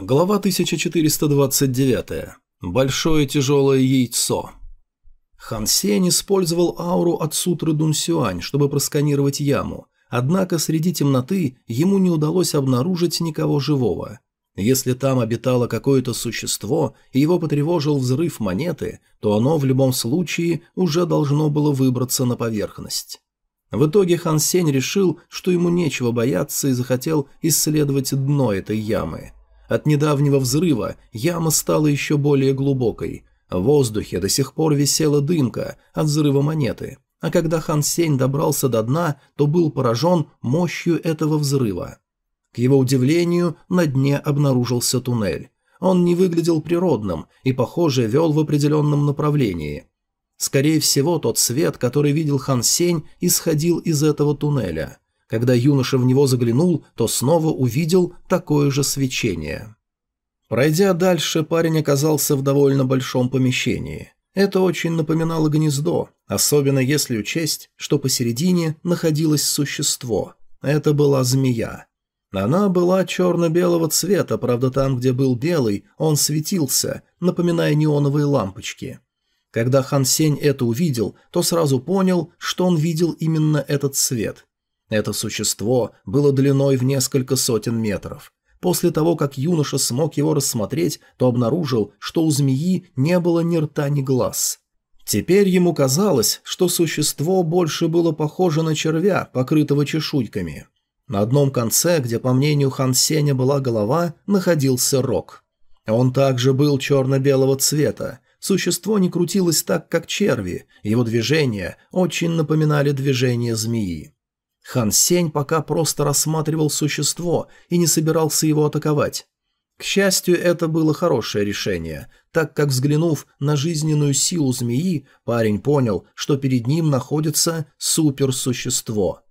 Глава 1429. Большое тяжелое яйцо. Хан Сень использовал ауру от сутры Дун Сюань, чтобы просканировать яму, однако среди темноты ему не удалось обнаружить никого живого. Если там обитало какое-то существо и его потревожил взрыв монеты, то оно в любом случае уже должно было выбраться на поверхность. В итоге Хан Сень решил, что ему нечего бояться и захотел исследовать дно этой ямы – от недавнего взрыва яма стала еще более глубокой. В воздухе до сих пор висела дымка от взрыва монеты, а когда Хан Сень добрался до дна, то был поражен мощью этого взрыва. К его удивлению, на дне обнаружился туннель. Он не выглядел природным и, похоже, вел в определенном направлении. Скорее всего, тот свет, который видел Хан Сень, исходил из этого туннеля – когда юноша в него заглянул, то снова увидел такое же свечение. Пройдя дальше, парень оказался в довольно большом помещении. Это очень напоминало гнездо, особенно если учесть, что посередине находилось существо. Это была змея. Она была черно-белого цвета, правда там, где был белый, он светился, напоминая неоновые лампочки. Когда Хан Сень это увидел, то сразу понял, что он видел именно этот цвет. Это существо было длиной в несколько сотен метров. После того, как юноша смог его рассмотреть, то обнаружил, что у змеи не было ни рта, ни глаз. Теперь ему казалось, что существо больше было похоже на червя, покрытого чешуйками. На одном конце, где, по мнению Хан Сеня, была голова, находился рог. Он также был черно-белого цвета. Существо не крутилось так, как черви, его движения очень напоминали движения змеи. Хан Сень пока просто рассматривал существо и не собирался его атаковать. К счастью, это было хорошее решение, так как, взглянув на жизненную силу змеи, парень понял, что перед ним находится суперсущество.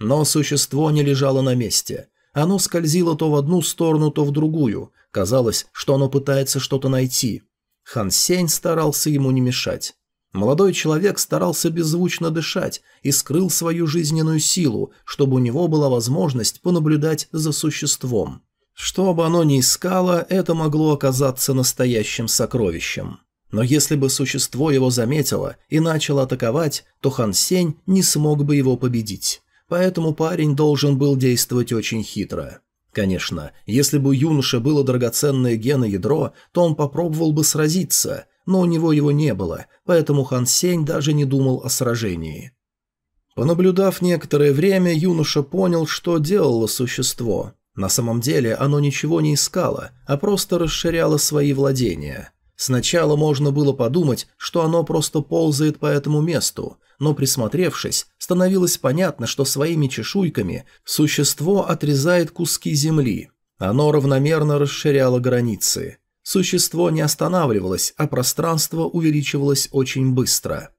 Но существо не лежало на месте. Оно скользило то в одну сторону, то в другую. Казалось, что оно пытается что-то найти. Хан Сень старался ему не мешать. Молодой человек старался беззвучно дышать и скрыл свою жизненную силу, чтобы у него была возможность понаблюдать за существом. Что бы оно ни искало, это могло оказаться настоящим сокровищем. Но если бы существо его заметило и начало атаковать, то Хан Сень не смог бы его победить. Поэтому парень должен был действовать очень хитро. Конечно, если бы у юноши было драгоценное геноядро, то он попробовал бы сразиться – но у него его не было, поэтому Хан Сень даже не думал о сражении. Понаблюдав некоторое время, юноша понял, что делало существо. На самом деле оно ничего не искало, а просто расширяло свои владения. Сначала можно было подумать, что оно просто ползает по этому месту, но присмотревшись, становилось понятно, что своими чешуйками существо отрезает куски земли. Оно равномерно расширяло границы. Существо не останавливалось, а пространство увеличивалось очень быстро.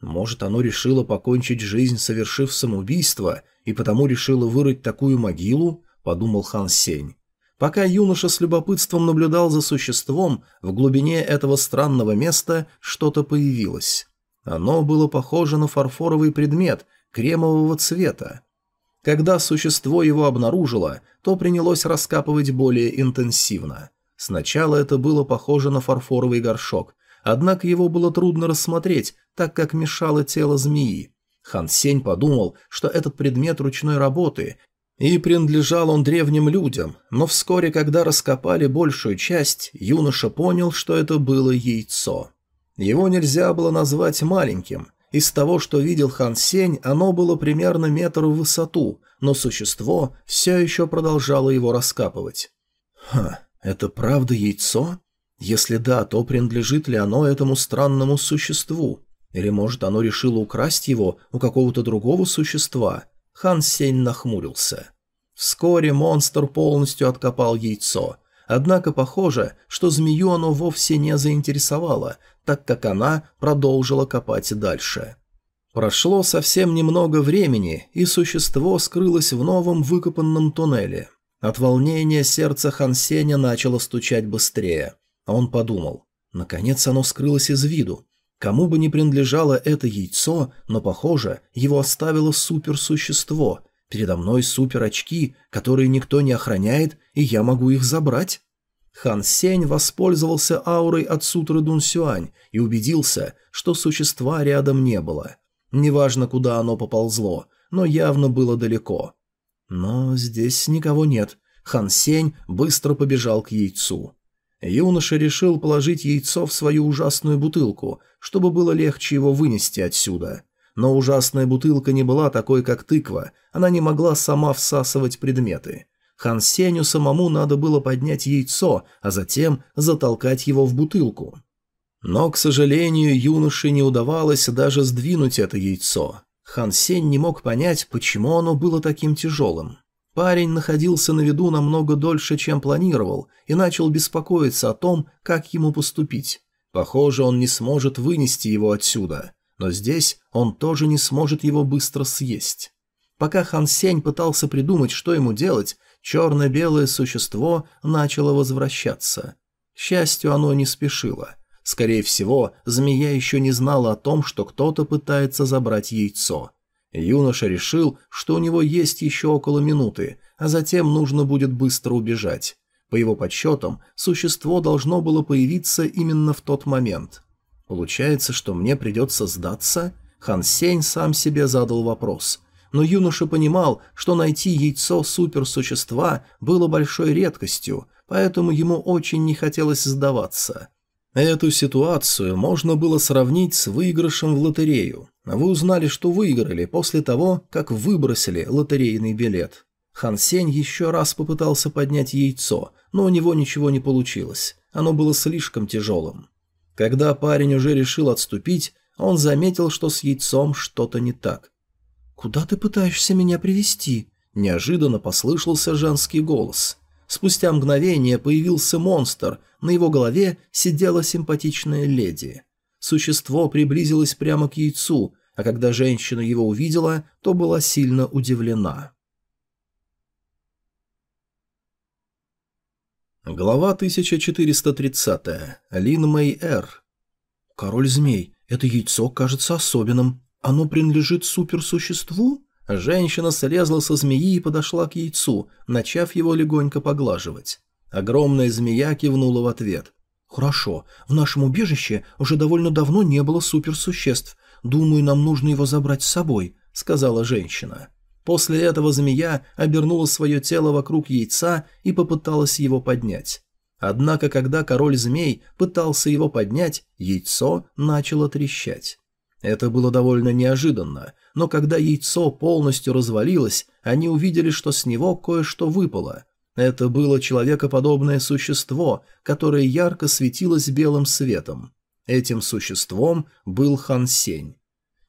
Может, оно решило покончить жизнь, совершив самоубийство, и потому решило вырыть такую могилу, подумал Хан Сень. Пока юноша с любопытством наблюдал за существом, в глубине этого странного места что-то появилось. Оно было похоже на фарфоровый предмет кремового цвета. Когда существо его обнаружило, то принялось раскапывать более интенсивно. Сначала это было похоже на фарфоровый горшок, однако его было трудно рассмотреть, так как мешало тело змеи. Хан Сень подумал, что этот предмет ручной работы, и принадлежал он древним людям, но вскоре, когда раскопали большую часть, юноша понял, что это было яйцо. Его нельзя было назвать маленьким. Из того, что видел Хан Сень, оно было примерно метр в высоту, но существо все еще продолжало его раскапывать. Ха, это правда яйцо? Если да, то принадлежит ли оно этому странному существу? Или, может, оно решило украсть его у какого-то другого существа? Хан Сень нахмурился. Вскоре монстр полностью откопал яйцо. Однако похоже, что змею оно вовсе не заинтересовало, так как она продолжила копать дальше. Прошло совсем немного времени, и существо скрылось в новом выкопанном туннеле. От волнения сердце Хансеня начало стучать быстрее. А он подумал, наконец оно скрылось из виду. Кому бы ни принадлежало это яйцо, но, похоже, его оставило суперсущество. Передо мной суперочки, которые никто не охраняет, и я могу их забрать. Хан Сень воспользовался аурой от сутры Дун Сюань и убедился, что существа рядом не было. Неважно, куда оно поползло, но явно было далеко. Но здесь никого нет. Хан Сень быстро побежал к яйцу. Юноша решил положить яйцо в свою ужасную бутылку, чтобы было легче его вынести отсюда. Но ужасная бутылка не была такой, как тыква, она не могла сама всасывать предметы. Хан Сеню самому надо было поднять яйцо, а затем затолкать его в бутылку. Но, к сожалению, юноше не удавалось даже сдвинуть это яйцо. Хан Сень не мог понять, почему оно было таким тяжелым. Парень находился на виду намного дольше, чем планировал, и начал беспокоиться о том, как ему поступить. Похоже, он не сможет вынести его отсюда, но здесь он тоже не сможет его быстро съесть. Пока Хан Сень пытался придумать, что ему делать, черно-белое существо начало возвращаться. К счастью, оно не спешило. Скорее всего, змея еще не знала о том, что кто-то пытается забрать яйцо. Юноша решил, что у него есть еще около минуты, а затем нужно будет быстро убежать. По его подсчетам, существо должно было появиться именно в тот момент. Получается, что мне придется сдаться? Хан Сень сам себе задал вопрос но юноша понимал, что найти яйцо суперсущества было большой редкостью, поэтому ему очень не хотелось сдаваться. Эту ситуацию можно было сравнить с выигрышем в лотерею. Вы узнали, что выиграли после того, как выбросили лотерейный билет. Хан Сень еще раз попытался поднять яйцо, но у него ничего не получилось. Оно было слишком тяжелым. Когда парень уже решил отступить, он заметил, что с яйцом что-то не так. «Куда ты пытаешься меня привести? Неожиданно послышался женский голос. Спустя мгновение появился монстр, на его голове сидела симпатичная леди. Существо приблизилось прямо к яйцу, а когда женщина его увидела, то была сильно удивлена. Глава 1430. Лин Мэй Эр. «Король змей, это яйцо кажется особенным. «Оно принадлежит суперсуществу?» Женщина слезла со змеи и подошла к яйцу, начав его легонько поглаживать. Огромная змея кивнула в ответ. «Хорошо, в нашем убежище уже довольно давно не было суперсуществ. Думаю, нам нужно его забрать с собой», — сказала женщина. После этого змея обернула свое тело вокруг яйца и попыталась его поднять. Однако, когда король змей пытался его поднять, яйцо начало трещать. Это было довольно неожиданно, но когда яйцо полностью развалилось, они увидели, что с него кое-что выпало. Это было человекоподобное существо, которое ярко светилось белым светом. Этим существом был Хан Сень.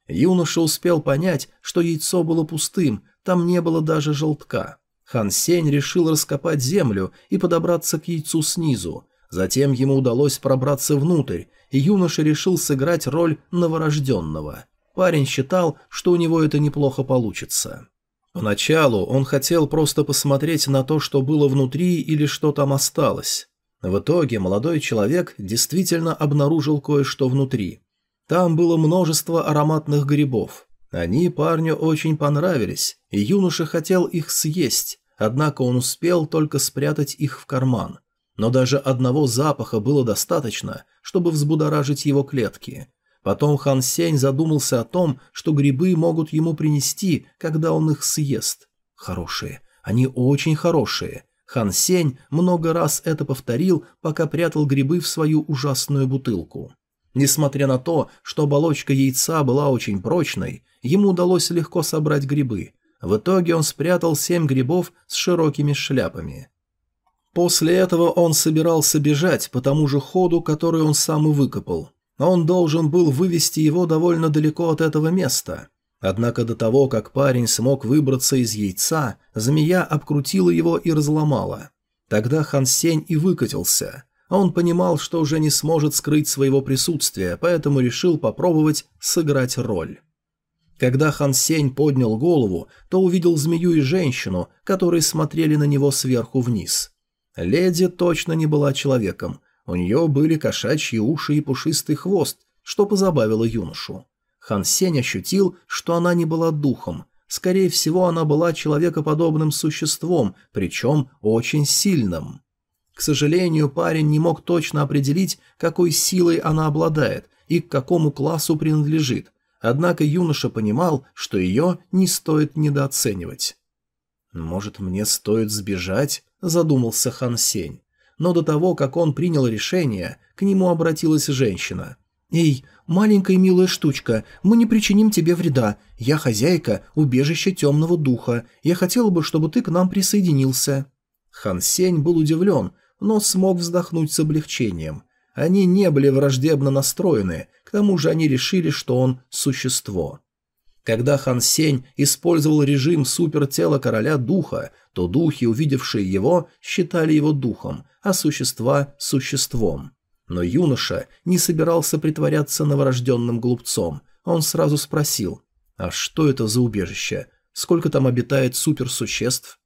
Юноша успел понять, что яйцо было пустым, там не было даже желтка. Хан Сень решил раскопать землю и подобраться к яйцу снизу. Затем ему удалось пробраться внутрь, и юноша решил сыграть роль новорожденного. Парень считал, что у него это неплохо получится. Поначалу он хотел просто посмотреть на то, что было внутри или что там осталось. В итоге молодой человек действительно обнаружил кое-что внутри. Там было множество ароматных грибов. Они парню очень понравились, и юноша хотел их съесть, однако он успел только спрятать их в карман. Но даже одного запаха было достаточно, чтобы взбудоражить его клетки. Потом Хан Сень задумался о том, что грибы могут ему принести, когда он их съест. Хорошие. Они очень хорошие. Хан Сень много раз это повторил, пока прятал грибы в свою ужасную бутылку. Несмотря на то, что оболочка яйца была очень прочной, ему удалось легко собрать грибы. В итоге он спрятал семь грибов с широкими шляпами. После этого он собирался бежать по тому же ходу, который он сам и выкопал. Он должен был вывести его довольно далеко от этого места. Однако до того, как парень смог выбраться из яйца, змея обкрутила его и разломала. Тогда Хан Сень и выкатился. Он понимал, что уже не сможет скрыть своего присутствия, поэтому решил попробовать сыграть роль. Когда Хан Сень поднял голову, то увидел змею и женщину, которые смотрели на него сверху вниз. Леди точно не была человеком. У нее были кошачьи уши и пушистый хвост, что позабавило юношу. Хан Сень ощутил, что она не была духом. Скорее всего, она была человекоподобным существом, причем очень сильным. К сожалению, парень не мог точно определить, какой силой она обладает и к какому классу принадлежит, однако юноша понимал, что ее не стоит недооценивать. «Может, мне стоит сбежать?» – задумался Хан Сень. Но до того, как он принял решение, к нему обратилась женщина. «Эй, маленькая милая штучка, мы не причиним тебе вреда. Я хозяйка убежища темного духа. Я хотела бы, чтобы ты к нам присоединился». Хан Сень был удивлен, но смог вздохнуть с облегчением. Они не были враждебно настроены, к тому же они решили, что он – существо. Когда Хан Сень использовал режим супертела короля духа, то духи, увидевшие его, считали его духом, а существа – существом. Но юноша не собирался притворяться новорожденным глупцом. Он сразу спросил, «А что это за убежище? Сколько там обитает суперсуществ?»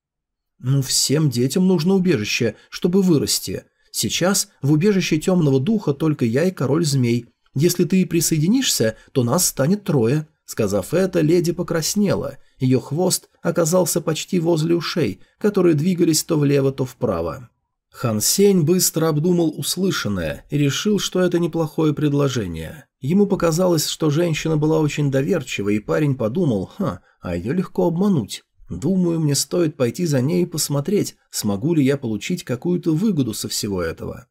«Ну, всем детям нужно убежище, чтобы вырасти. Сейчас в убежище темного духа только я и король змей. Если ты присоединишься, то нас станет трое». Сказав это, леди покраснела. Ее хвост оказался почти возле ушей, которые двигались то влево, то вправо. Хан Сень быстро обдумал услышанное и решил, что это неплохое предложение. Ему показалось, что женщина была очень доверчива, и парень подумал, ха, а ее легко обмануть. Думаю, мне стоит пойти за ней и посмотреть, смогу ли я получить какую-то выгоду со всего этого.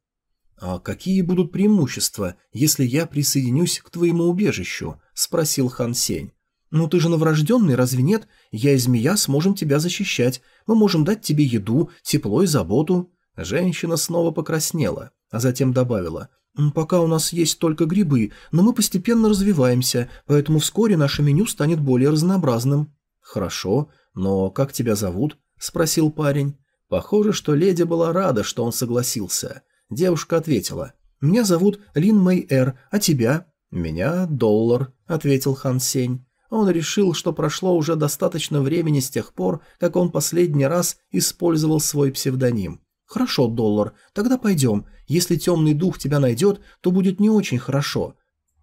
«А какие будут преимущества, если я присоединюсь к твоему убежищу?» – спросил Хан Сень. «Ну ты же новорожденный, разве нет? Я и змея сможем тебя защищать. Мы можем дать тебе еду, тепло и заботу». Женщина снова покраснела, а затем добавила. «Пока у нас есть только грибы, но мы постепенно развиваемся, поэтому вскоре наше меню станет более разнообразным». «Хорошо, «Но как тебя зовут?» – спросил парень. Похоже, что леди была рада, что он согласился. Девушка ответила. «Меня зовут Лин Мэй Эр, а тебя?» «Меня Доллар», – ответил Хан Сень. Он решил, что прошло уже достаточно времени с тех пор, как он последний раз использовал свой псевдоним. «Хорошо, Доллар, тогда пойдем. Если темный дух тебя найдет, то будет не очень хорошо».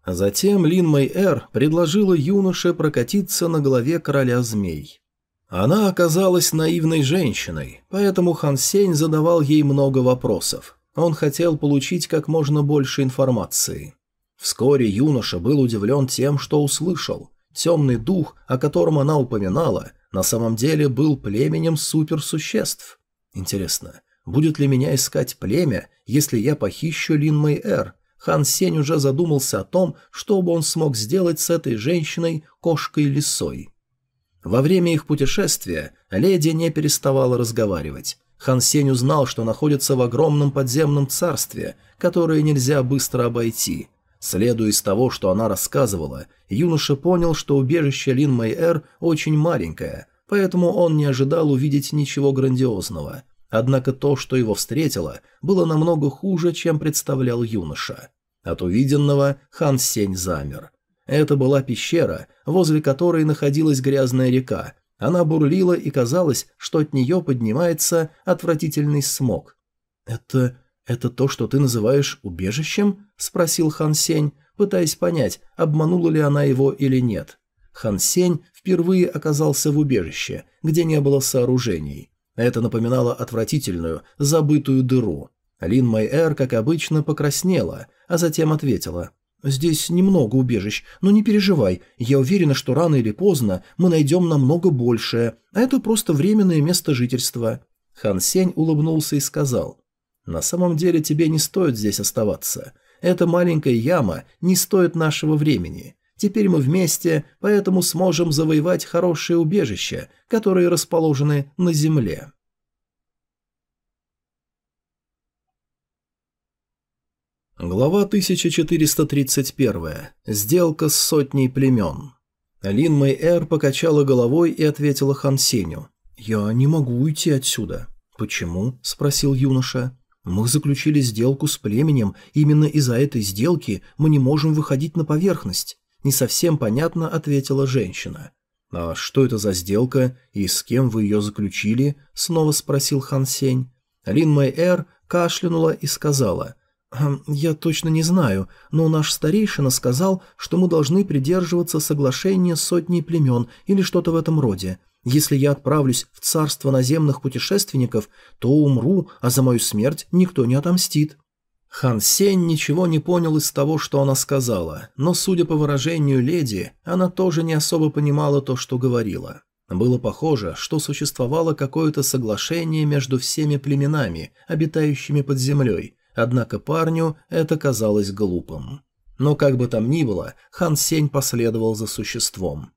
Затем Лин Мэй Эр предложила юноше прокатиться на голове короля змей. Она оказалась наивной женщиной, поэтому Хан Сень задавал ей много вопросов. Он хотел получить как можно больше информации. Вскоре юноша был удивлен тем, что услышал. Темный дух, о котором она упоминала, на самом деле был племенем суперсуществ. Интересно, будет ли меня искать племя, если я похищу Лин Мэй Эр? Хан Сень уже задумался о том, что бы он смог сделать с этой женщиной кошкой-лисой. Во время их путешествия леди не переставала разговаривать. Хан Сень узнал, что находится в огромном подземном царстве, которое нельзя быстро обойти. Следуя из того, что она рассказывала, юноша понял, что убежище Лин Мэй-Эр очень маленькое, поэтому он не ожидал увидеть ничего грандиозного. Однако то, что его встретило, было намного хуже, чем представлял юноша. От увиденного Хан Сень замер. Это была пещера, возле которой находилась грязная река. Она бурлила, и казалось, что от нее поднимается отвратительный смог. «Это... это то, что ты называешь убежищем?» – спросил Хан Сень, пытаясь понять, обманула ли она его или нет. Хан Сень впервые оказался в убежище, где не было сооружений. Это напоминало отвратительную, забытую дыру. Лин Майэр, как обычно, покраснела, а затем ответила – Здесь немного убежищ, но не переживай, я уверена, что рано или поздно мы найдем намного большее, а это просто временное место жительства». Хан Сень улыбнулся и сказал, «На самом деле тебе не стоит здесь оставаться. Эта маленькая яма не стоит нашего времени. Теперь мы вместе, поэтому сможем завоевать хорошее убежище, которые расположены на земле». Глава 1431. Сделка с сотней племен. Лин Мэй Эр покачала головой и ответила Хан Сеню. «Я не могу уйти отсюда». «Почему?» – спросил юноша. «Мы заключили сделку с племенем, именно из-за этой сделки мы не можем выходить на поверхность». Не совсем понятно ответила женщина. «А что это за сделка и с кем вы ее заключили?» – снова спросил Хан Сень. Лин Мэй Эр кашлянула и сказала – «Я точно не знаю, но наш старейшина сказал, что мы должны придерживаться соглашения с сотней племен или что-то в этом роде. Если я отправлюсь в царство наземных путешественников, то умру, а за мою смерть никто не отомстит». Хан Сень ничего не понял из того, что она сказала, но, судя по выражению леди, она тоже не особо понимала то, что говорила. Было похоже, что существовало какое-то соглашение между всеми племенами, обитающими под землей, однако парню это казалось глупым. Но как бы там ни было, Хан Сень последовал за существом.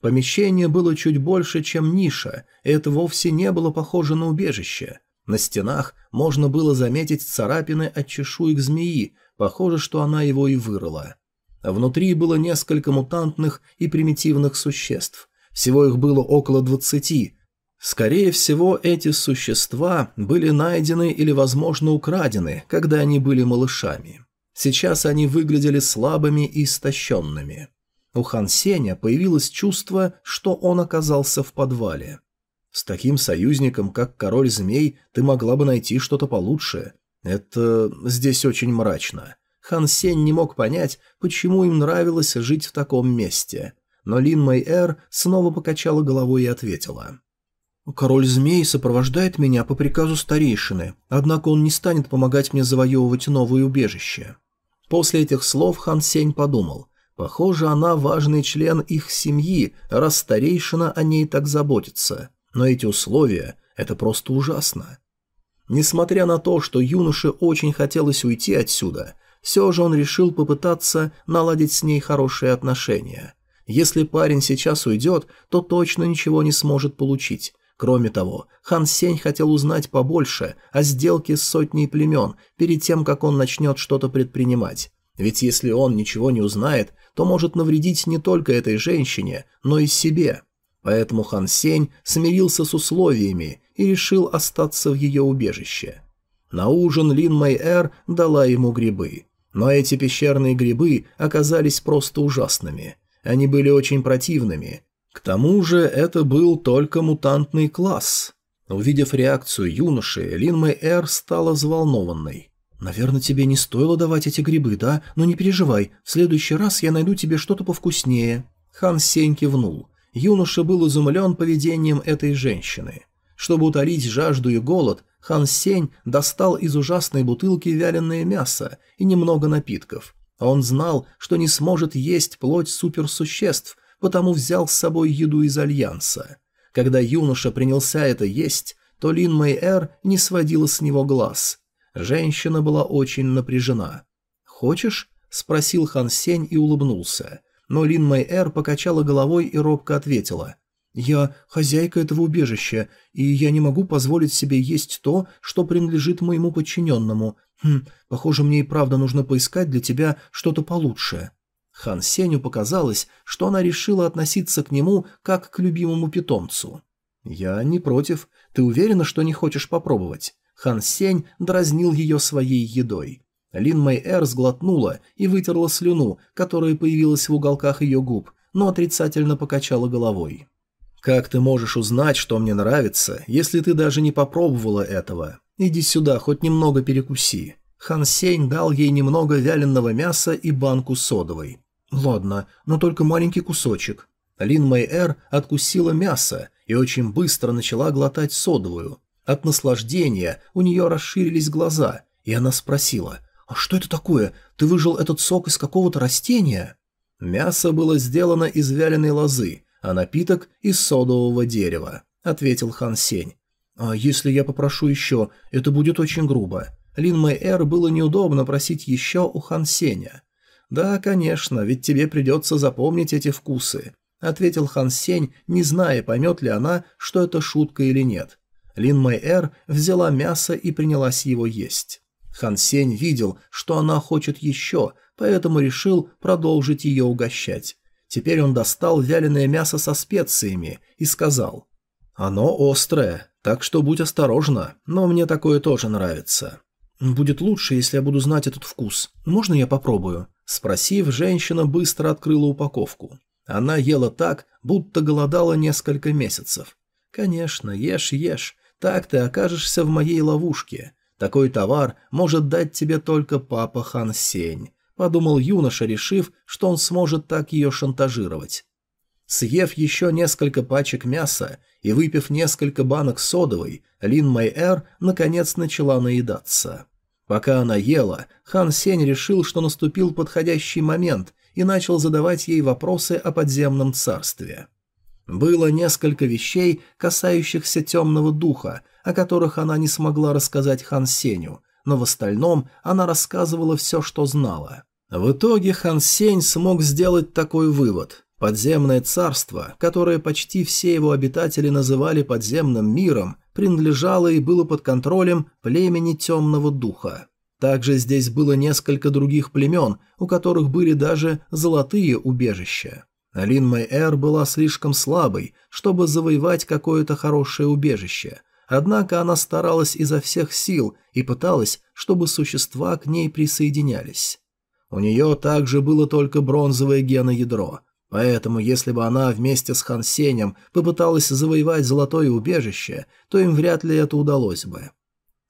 Помещение было чуть больше, чем ниша, и это вовсе не было похоже на убежище. На стенах можно было заметить царапины от чешуек змеи, похоже, что она его и вырыла. Внутри было несколько мутантных и примитивных существ. Всего их было около двадцати. Скорее всего, эти существа были найдены или, возможно, украдены, когда они были малышами. Сейчас они выглядели слабыми и истощенными. У Хан Сеня появилось чувство, что он оказался в подвале. С таким союзником, как король змей, ты могла бы найти что-то получше. Это здесь очень мрачно. Хан Сень не мог понять, почему им нравилось жить в таком месте. Но Лин Мэй Эр снова покачала головой и ответила. «Король змей сопровождает меня по приказу старейшины, однако он не станет помогать мне завоевывать новое убежище. После этих слов Хан Сень подумал, похоже, она важный член их семьи, раз старейшина о ней так заботится. Но эти условия – это просто ужасно. Несмотря на то, что юноше очень хотелось уйти отсюда, все же он решил попытаться наладить с ней хорошие отношения. Если парень сейчас уйдет, то точно ничего не сможет получить, Кроме того, Хан Сень хотел узнать побольше о сделке с сотней племен перед тем, как он начнет что-то предпринимать. Ведь если он ничего не узнает, то может навредить не только этой женщине, но и себе. Поэтому Хан Сень смирился с условиями и решил остаться в ее убежище. На ужин Лин Мэй Эр дала ему грибы. Но эти пещерные грибы оказались просто ужасными. Они были очень противными, к тому же это был только мутантный класс. Увидев реакцию юноши, Лин Мэй Эр стала взволнованной. «Наверное, тебе не стоило давать эти грибы, да? Но не переживай, в следующий раз я найду тебе что-то повкуснее». Хан Сень кивнул. Юноша был изумлен поведением этой женщины. Чтобы утолить жажду и голод, Хан Сень достал из ужасной бутылки вяленое мясо и немного напитков. Он знал, что не сможет есть плоть суперсуществ, потому взял с собой еду из Альянса. Когда юноша принялся это есть, то Лин Мэй Эр не сводила с него глаз. Женщина была очень напряжена. «Хочешь?» – спросил Хан Сень и улыбнулся. Но Лин Мэй Эр покачала головой и робко ответила. «Я хозяйка этого убежища, и я не могу позволить себе есть то, что принадлежит моему подчиненному. Хм, похоже, мне и правда нужно поискать для тебя что-то получше». Хан Сеню показалось, что она решила относиться к нему как к любимому питомцу. «Я не против. Ты уверена, что не хочешь попробовать?» Хан Сень дразнил ее своей едой. Лин Мэй Эр сглотнула и вытерла слюну, которая появилась в уголках ее губ, но отрицательно покачала головой. «Как ты можешь узнать, что мне нравится, если ты даже не попробовала этого? Иди сюда, хоть немного перекуси». Хан Сень дал ей немного вяленого мяса и банку содовой. «Ладно, но только маленький кусочек». Лин Мэй Эр откусила мясо и очень быстро начала глотать содовую. От наслаждения у нее расширились глаза, и она спросила, «А что это такое? Ты выжил этот сок из какого-то растения?» «Мясо было сделано из вяленой лозы, а напиток – из содового дерева», – ответил Хан Сень. «А если я попрошу еще, это будет очень грубо». Лин Мэй Эр было неудобно просить еще у Хан Сеня. «Да, конечно, ведь тебе придется запомнить эти вкусы», — ответил Хан Сень, не зная, поймет ли она, что это шутка или нет. Лин Мэй Эр взяла мясо и принялась его есть. Хан Сень видел, что она хочет еще, поэтому решил продолжить ее угощать. Теперь он достал вяленое мясо со специями и сказал, «Оно острое, так что будь осторожна, но мне такое тоже нравится». «Будет лучше, если я буду знать этот вкус. Можно я попробую?» Спросив, женщина быстро открыла упаковку. Она ела так, будто голодала несколько месяцев. «Конечно, ешь, ешь. Так ты окажешься в моей ловушке. Такой товар может дать тебе только папа Хан Сень», — подумал юноша, решив, что он сможет так ее шантажировать. Съев еще несколько пачек мяса, и выпив несколько банок содовой, Лин Майэр наконец начала наедаться. Пока она ела, Хан Сень решил, что наступил подходящий момент и начал задавать ей вопросы о подземном царстве. Было несколько вещей, касающихся темного духа, о которых она не смогла рассказать Хан Сеню, но в остальном она рассказывала все, что знала. В итоге Хан Сень смог сделать такой вывод. Подземное царство, которое почти все его обитатели называли подземным миром, принадлежало и было под контролем племени темного духа. Также здесь было несколько других племен, у которых были даже золотые убежища. Лин Мэйэр была слишком слабой, чтобы завоевать какое-то хорошее убежище, однако она старалась изо всех сил и пыталась, чтобы существа к ней присоединялись. У нее также было только бронзовое геноядро, поэтому если бы она вместе с Хан Сенем попыталась завоевать золотое убежище, то им вряд ли это удалось бы.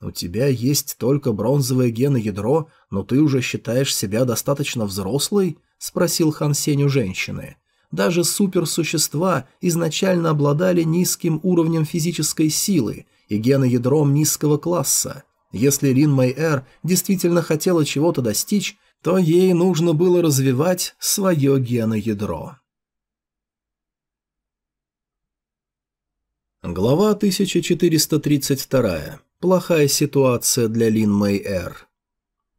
У тебя есть только бронзовое геноядро, но ты уже считаешь себя достаточно взрослой? спросил Хан Сень у женщины. Даже суперсущества изначально обладали низким уровнем физической силы и геноядром низкого класса. Если Лин Мэйэр действительно хотела чего-то достичь, то ей нужно было развивать свое геноядро. Глава 1432. Плохая ситуация для Лин Мэйэр.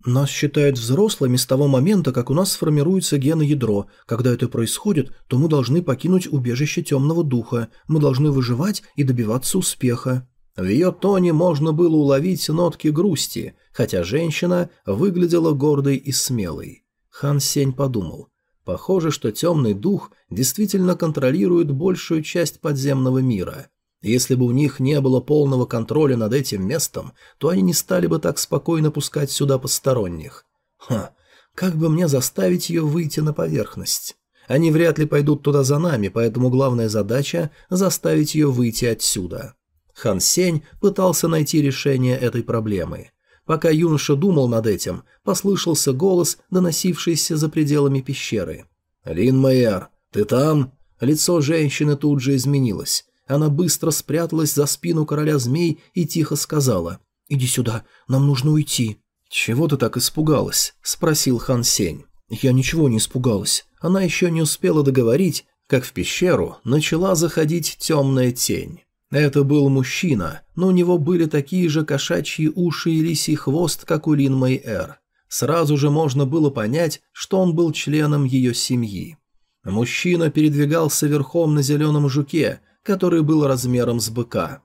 Нас считают взрослыми с того момента, как у нас сформируется геноядро. Когда это происходит, то мы должны покинуть убежище темного духа. Мы должны выживать и добиваться успеха. В ее тоне можно было уловить нотки грусти, хотя женщина выглядела гордой и смелой. Хан Сень подумал. Похоже, что темный дух действительно контролирует большую часть подземного мира. Если бы у них не было полного контроля над этим местом, то они не стали бы так спокойно пускать сюда посторонних. Ха, как бы мне заставить ее выйти на поверхность? Они вряд ли пойдут туда за нами, поэтому главная задача – заставить ее выйти отсюда. Хан Сень пытался найти решение этой проблемы. Пока юноша думал над этим, послышался голос, доносившийся за пределами пещеры. «Лин Майер, ты там?» Лицо женщины тут же изменилось. Она быстро спряталась за спину короля змей и тихо сказала «Иди сюда, нам нужно уйти». «Чего ты так испугалась?» – спросил Хан Сень. «Я ничего не испугалась. Она еще не успела договорить, как в пещеру начала заходить темная тень. Это был мужчина, но у него были такие же кошачьи уши и лисий хвост, как у Лин Мэй Эр. Сразу же можно было понять, что он был членом ее семьи. Мужчина передвигался верхом на зеленом жуке, который был размером с быка.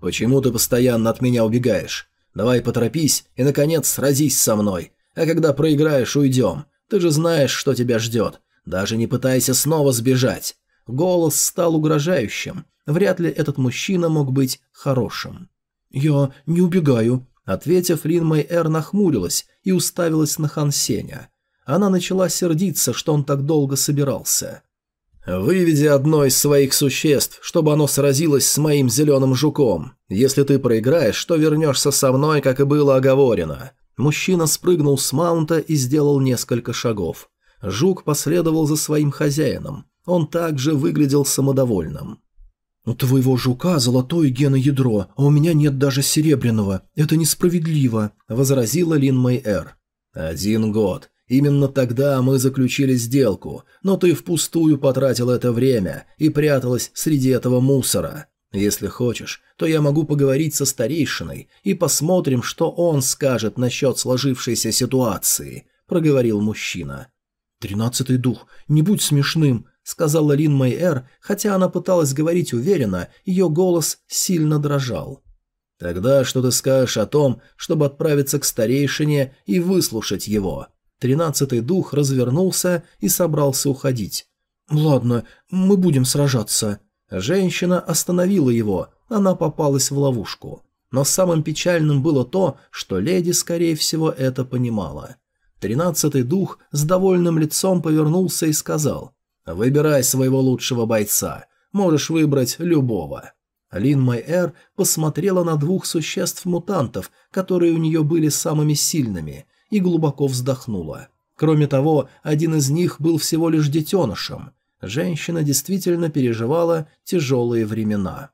«Почему ты постоянно от меня убегаешь? Давай поторопись и, наконец, сразись со мной. А когда проиграешь, уйдем. Ты же знаешь, что тебя ждет. Даже не пытайся снова сбежать». Голос стал угрожающим. Вряд ли этот мужчина мог быть хорошим. «Я не убегаю», — ответив, Лин Мэй Эр нахмурилась и уставилась на Хан Сеня. Она начала сердиться, что он так долго собирался. Выведи одно из своих существ, чтобы оно сразилось с моим зеленым жуком. Если ты проиграешь, то вернешься со мной, как и было оговорено». Мужчина спрыгнул с маунта и сделал несколько шагов. Жук последовал за своим хозяином. Он также выглядел самодовольным. «У твоего жука золотое геноядро, а у меня нет даже серебряного. Это несправедливо», – возразила Лин Мэй Эр. «Один год. Именно тогда мы заключили сделку, но ты впустую потратил это время и пряталась среди этого мусора. Если хочешь, то я могу поговорить со старейшиной и посмотрим, что он скажет насчет сложившейся ситуации», – проговорил мужчина. «Тринадцатый дух, не будь смешным», – сказала Лин Мэйэр, хотя она пыталась говорить уверенно, ее голос сильно дрожал. «Тогда что ты скажешь о том, чтобы отправиться к старейшине и выслушать его?» Тринадцатый дух развернулся и собрался уходить. «Ладно, мы будем сражаться». Женщина остановила его, она попалась в ловушку. Но самым печальным было то, что леди, скорее всего, это понимала. Тринадцатый дух с довольным лицом повернулся и сказал «Выбирай своего лучшего бойца, можешь выбрать любого». Лин Майэр посмотрела на двух существ-мутантов, которые у нее были самыми сильными, и глубоко вздохнула. Кроме того, один из них был всего лишь детенышем. Женщина действительно переживала тяжелые времена.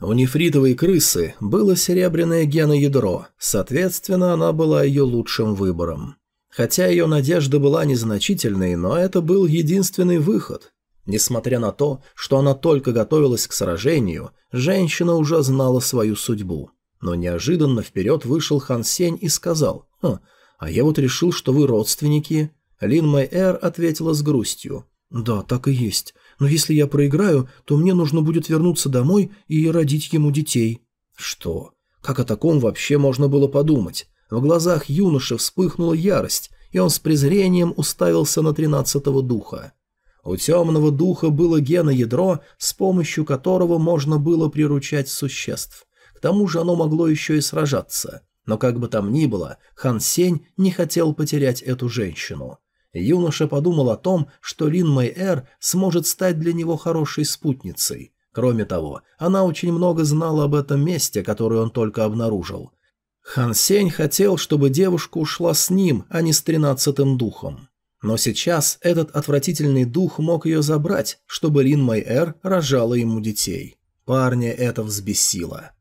У нефритовой крысы было серебряное геноядро, соответственно, она была ее лучшим выбором. Хотя ее надежда была незначительной, но это был единственный выход. Несмотря на то, что она только готовилась к сражению, женщина уже знала свою судьбу. Но неожиданно вперед вышел Хан Сень и сказал, «Хм, а я вот решил, что вы родственники». Лин Мэй Эр ответила с грустью, «Да, так и есть. Но если я проиграю, то мне нужно будет вернуться домой и родить ему детей». «Что? Как о таком вообще можно было подумать? В глазах юноши вспыхнула ярость, и он с презрением уставился на тринадцатого духа. У темного духа было геноядро, с помощью которого можно было приручать существ. К тому же оно могло еще и сражаться. Но как бы там ни было, Хан Сень не хотел потерять эту женщину. Юноша подумал о том, что Лин Мэй Эр сможет стать для него хорошей спутницей. Кроме того, она очень много знала об этом месте, которое он только обнаружил. Хан Сень хотел, чтобы девушка ушла с ним, а не с тринадцатым духом. Но сейчас этот отвратительный дух мог ее забрать, чтобы Лин Мэй-Эр рожала ему детей. Парня это взбесило.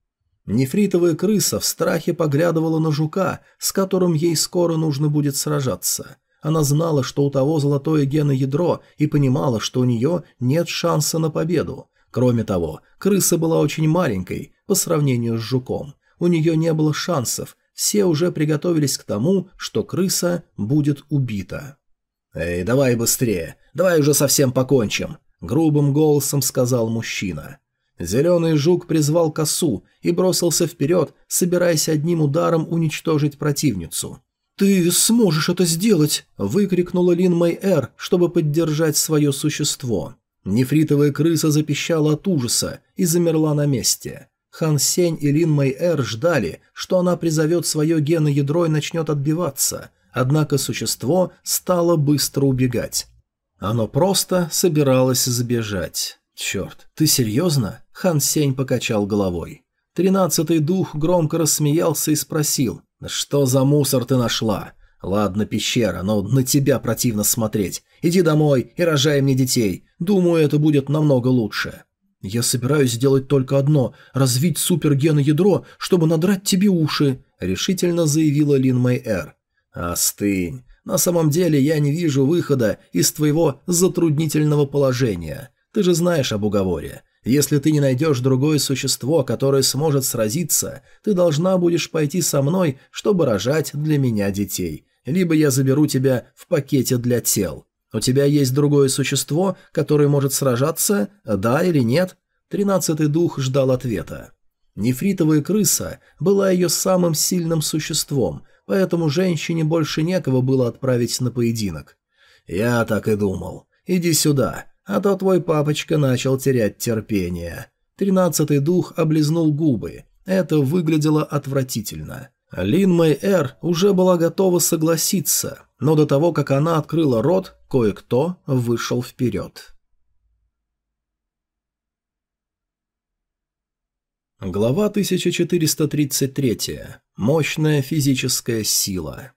Нефритовая крыса в страхе поглядывала на жука, с которым ей скоро нужно будет сражаться. Она знала, что у того золотое геноядро, и понимала, что у нее нет шанса на победу. Кроме того, крыса была очень маленькой по сравнению с жуком, у нее не было шансов, все уже приготовились к тому, что крыса будет убита. «Эй, давай быстрее, давай уже совсем покончим», — грубым голосом сказал мужчина. Зеленый жук призвал косу и бросился вперед, собираясь одним ударом уничтожить противницу. «Ты сможешь это сделать!» – выкрикнула Лин Мэй Эр, чтобы поддержать свое существо. Нефритовая крыса запищала от ужаса и замерла на месте. Хан Сень и Лин Мэй Эр ждали, что она призовет свое геноядро и начнет отбиваться, однако существо стало быстро убегать. Оно просто собиралось сбежать. «Черт, ты серьезно?» Хан Сень покачал головой. Тринадцатый дух громко рассмеялся и спросил, «Что за мусор ты нашла?» «Ладно, пещера, но на тебя противно смотреть. Иди домой и рожай мне детей. Думаю, это будет намного лучше». «Я собираюсь сделать только одно – развить супергеноядро, чтобы надрать тебе уши», – решительно заявила Лин Мэй Эр. «Остынь. На самом деле я не вижу выхода из твоего затруднительного положения. Ты же знаешь об уговоре. Если ты не найдешь другое существо, которое сможет сразиться, ты должна будешь пойти со мной, чтобы рожать для меня детей. Либо я заберу тебя в пакете для тел. «У тебя есть другое существо, которое может сражаться, да или нет?» Тринадцатый дух ждал ответа. Нефритовая крыса была ее самым сильным существом, поэтому женщине больше некого было отправить на поединок. «Я так и думал. Иди сюда, а то твой папочка начал терять терпение». Тринадцатый дух облизнул губы. Это выглядело отвратительно. Лин Мэй Эр уже была готова согласиться, но до того, как она открыла рот, кое-кто вышел вперед. Глава 1433. Мощная физическая сила.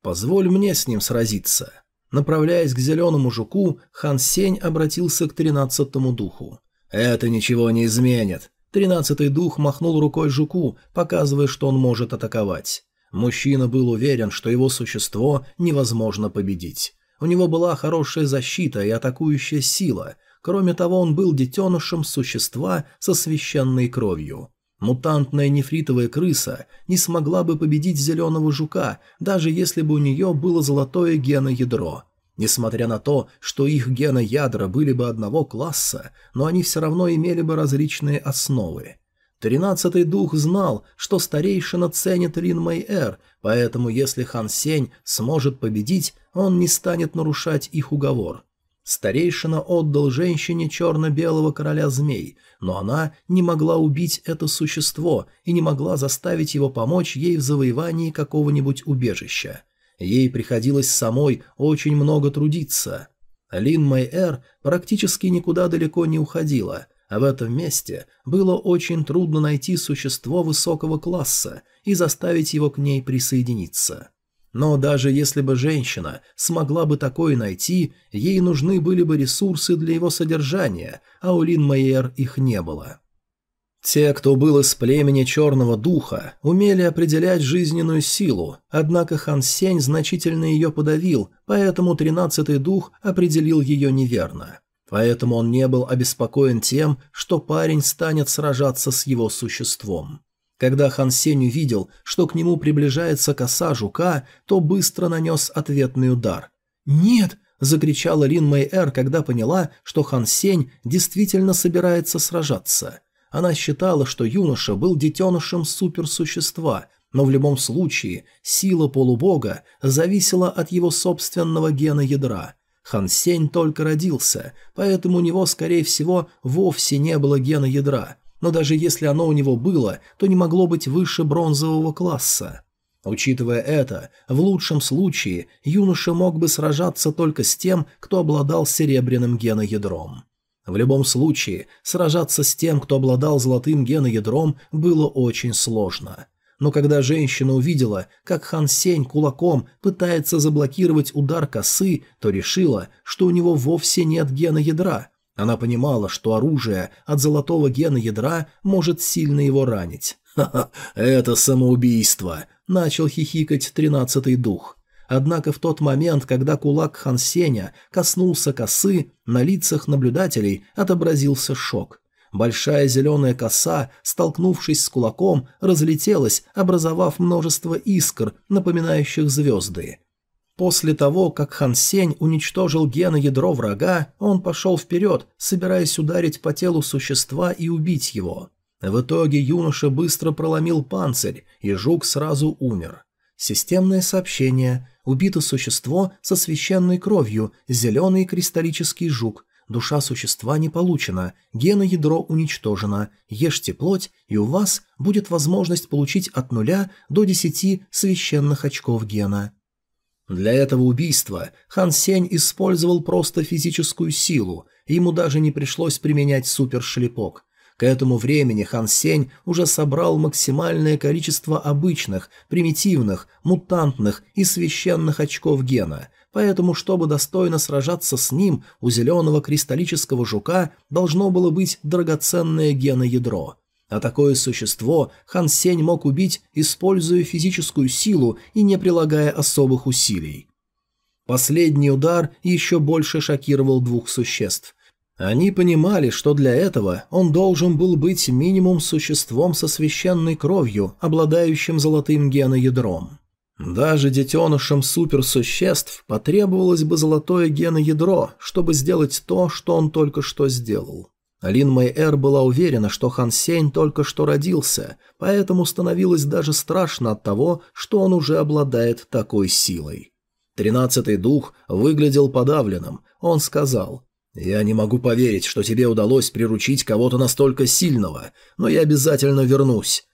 «Позволь мне с ним сразиться». Направляясь к зеленому жуку, Хан Сень обратился к тринадцатому духу. «Это ничего не изменит». Тринадцатый дух махнул рукой жуку, показывая, что он может атаковать. Мужчина был уверен, что его существо невозможно победить. У него была хорошая защита и атакующая сила. Кроме того, он был детенышем существа со священной кровью. Мутантная нефритовая крыса не смогла бы победить зеленого жука, даже если бы у нее было золотое геноядро. Несмотря на то, что их геноядра были бы одного класса, но они все равно имели бы различные основы. Тринадцатый дух знал, что старейшина ценит Лин Мэй Эр, поэтому если Хан Сень сможет победить, он не станет нарушать их уговор. Старейшина отдал женщине черно-белого короля змей, но она не могла убить это существо и не могла заставить его помочь ей в завоевании какого-нибудь убежища. Ей приходилось самой очень много трудиться. Лин Мэй Эр практически никуда далеко не уходила – в этом месте было очень трудно найти существо высокого класса и заставить его к ней присоединиться. Но даже если бы женщина смогла бы такое найти, ей нужны были бы ресурсы для его содержания, а у Лин Майер их не было. Те, кто был из племени Черного Духа, умели определять жизненную силу, однако Хан Сень значительно ее подавил, поэтому Тринадцатый Дух определил ее неверно. Поэтому он не был обеспокоен тем, что парень станет сражаться с его существом. Когда Хан Сень увидел, что к нему приближается коса жука, то быстро нанес ответный удар. «Нет!» – закричала Лин Мэй Эр, когда поняла, что Хан Сень действительно собирается сражаться. Она считала, что юноша был детенышем суперсущества, но в любом случае сила полубога зависела от его собственного гена ядра. Хан Сень только родился, поэтому у него, скорее всего, вовсе не было гена ядра – но даже если оно у него было, то не могло быть выше бронзового класса. Учитывая это, в лучшем случае юноша мог бы сражаться только с тем, кто обладал серебряным геноядром. В любом случае, сражаться с тем, кто обладал золотым геноядром, было очень сложно. Но когда женщина увидела, как Хан Сень кулаком пытается заблокировать удар косы, то решила, что у него вовсе нет гена ядра, она понимала, что оружие от золотого гена ядра может сильно его ранить. «Ха-ха, это самоубийство!» – начал хихикать тринадцатый дух. Однако в тот момент, когда кулак Хансеня коснулся косы, на лицах наблюдателей отобразился шок. Большая зеленая коса, столкнувшись с кулаком, разлетелась, образовав множество искр, напоминающих звезды. После того, как Хан Сень уничтожил геноядро врага, он пошел вперед, собираясь ударить по телу существа и убить его. В итоге юноша быстро проломил панцирь, и жук сразу умер. Системное сообщение. Убито существо со священной кровью, зеленый кристаллический жук. Душа существа не получена, геноядро уничтожено. Ешьте плоть, и у вас будет возможность получить от нуля до десяти священных очков гена. Для этого убийства Хан Сень использовал просто физическую силу, ему даже не пришлось применять супершлепок. К этому времени Хан Сень уже собрал максимальное количество обычных, примитивных, мутантных и священных очков гена, поэтому, чтобы достойно сражаться с ним, у зеленого кристаллического жука должно было быть драгоценное геноядро. А такое существо Хан Сень мог убить, используя физическую силу и не прилагая особых усилий. Последний удар еще больше шокировал двух существ. Они понимали, что для этого он должен был быть минимум существом со священной кровью, обладающим золотым геноядром. Даже детенышам суперсуществ потребовалось бы золотое геноядро, чтобы сделать то, что он только что сделал. Лин Мэйэр была уверена, что Хан Сень только что родился, поэтому становилось даже страшно от того, что он уже обладает такой силой. Тринадцатый дух выглядел подавленным. Он сказал, «Я не могу поверить, что тебе удалось приручить кого-то настолько сильного, но я обязательно вернусь».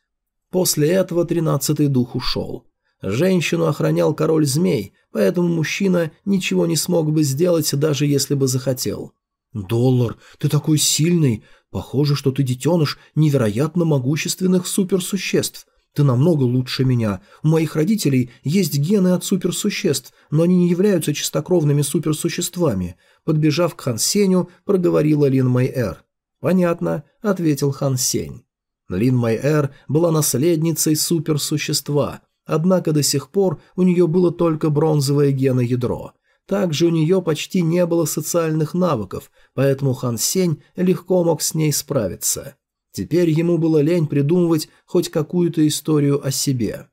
После этого тринадцатый дух ушел. Женщину охранял король змей, поэтому мужчина ничего не смог бы сделать, даже если бы захотел. «Доллар, ты такой сильный! Похоже, что ты детеныш невероятно могущественных суперсуществ. Ты намного лучше меня. У моих родителей есть гены от суперсуществ, но они не являются чистокровными суперсуществами», подбежав к Хан Сеню, проговорила Лин Майэр. «Понятно», — ответил Хан Сень. Лин Майэр была наследницей суперсущества, однако до сих пор у нее было только бронзовое геноядро — также у нее почти не было социальных навыков, поэтому Хан Сень легко мог с ней справиться. Теперь ему было лень придумывать хоть какую-то историю о себе.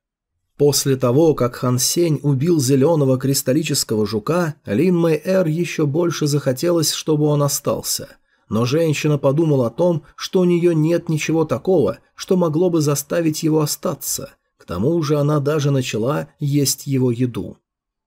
После того, как Хан Сень убил зеленого кристаллического жука, Лин Мэй Эр еще больше захотелось, чтобы он остался. Но женщина подумала о том, что у нее нет ничего такого, что могло бы заставить его остаться. Тому же она даже начала есть его еду.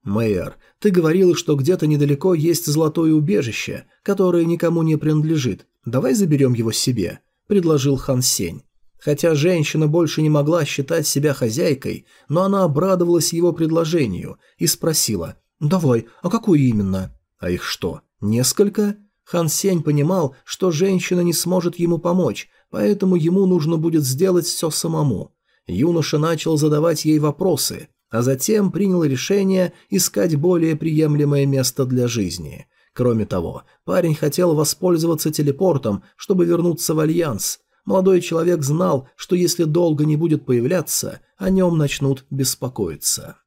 «Мэйер, ты говорила, что где-то недалеко есть золотое убежище, которое никому не принадлежит. Давай заберем его себе», – предложил Хан Сень. Хотя женщина больше не могла считать себя хозяйкой, но она обрадовалась его предложению и спросила «Давай, а какое именно?» «А их что, несколько?» Хан Сень понимал, что женщина не сможет ему помочь, поэтому ему нужно будет сделать все самому. Юноша начал задавать ей вопросы, а затем принял решение искать более приемлемое место для жизни. Кроме того, парень хотел воспользоваться телепортом, чтобы вернуться в Альянс. Молодой человек знал, что если долго не будет появляться, о нем начнут беспокоиться.